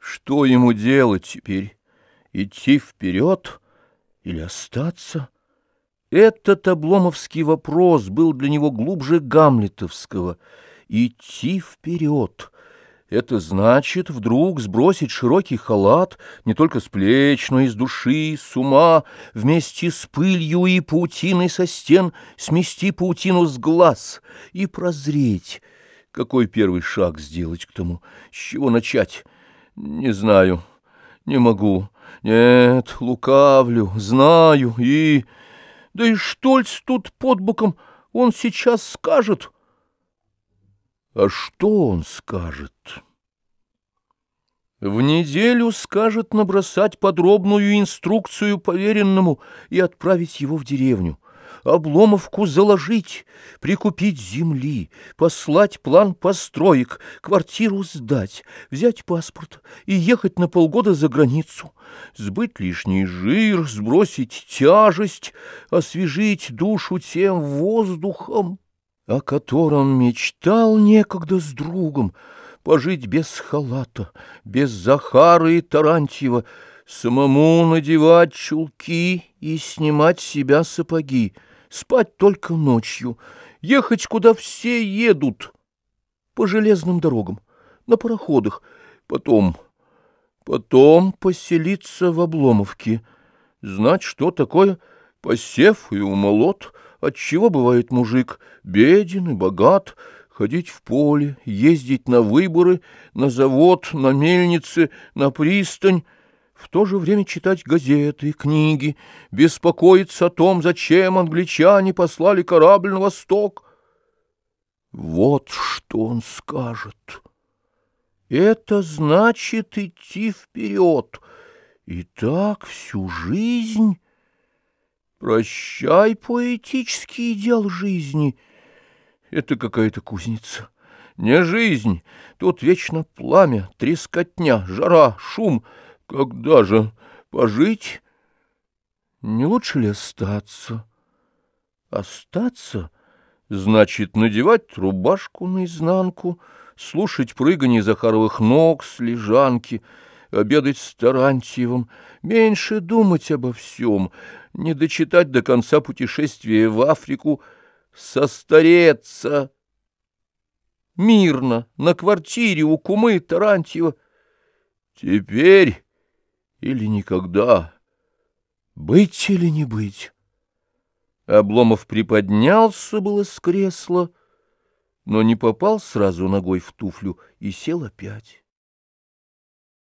Что ему делать теперь? Идти вперед или остаться? Этот обломовский вопрос был для него глубже гамлетовского. Идти вперед — это значит вдруг сбросить широкий халат не только с плеч, но и с души, с ума, вместе с пылью и паутиной со стен смести паутину с глаз и прозреть. Какой первый шаг сделать к тому? С чего начать? Не знаю, не могу. Нет, лукавлю, знаю и... Да и Штольц тут под боком, он сейчас скажет. А что он скажет? В неделю скажет набросать подробную инструкцию поверенному и отправить его в деревню. Обломовку заложить, прикупить земли, послать план построек, квартиру сдать, взять паспорт и ехать на полгода за границу, сбыть лишний жир, сбросить тяжесть, освежить душу тем воздухом, о котором мечтал некогда с другом, пожить без халата, без Захара и Тарантьева, самому надевать чулки и снимать с себя сапоги, спать только ночью, ехать, куда все едут, по железным дорогам, на пароходах, потом, потом поселиться в Обломовке, знать, что такое посев и умолот, отчего бывает мужик беден и богат, ходить в поле, ездить на выборы, на завод, на мельницы, на пристань, в то же время читать газеты, книги, беспокоиться о том, зачем англичане послали корабль на восток. Вот что он скажет. Это значит идти вперед. И так всю жизнь. Прощай поэтический идеал жизни. Это какая-то кузница. Не жизнь. Тут вечно пламя, трескотня, жара, шум — когда же пожить? Не лучше ли остаться? Остаться значит надевать рубашку наизнанку, слушать прыгание Захаровых ног с лежанки, обедать с Тарантьевым, меньше думать обо всем, не дочитать до конца путешествия в Африку, состареться мирно на квартире у кумы Тарантьева. Теперь или никогда. Быть или не быть? Обломов приподнялся было с кресла, но не попал сразу ногой в туфлю и сел опять.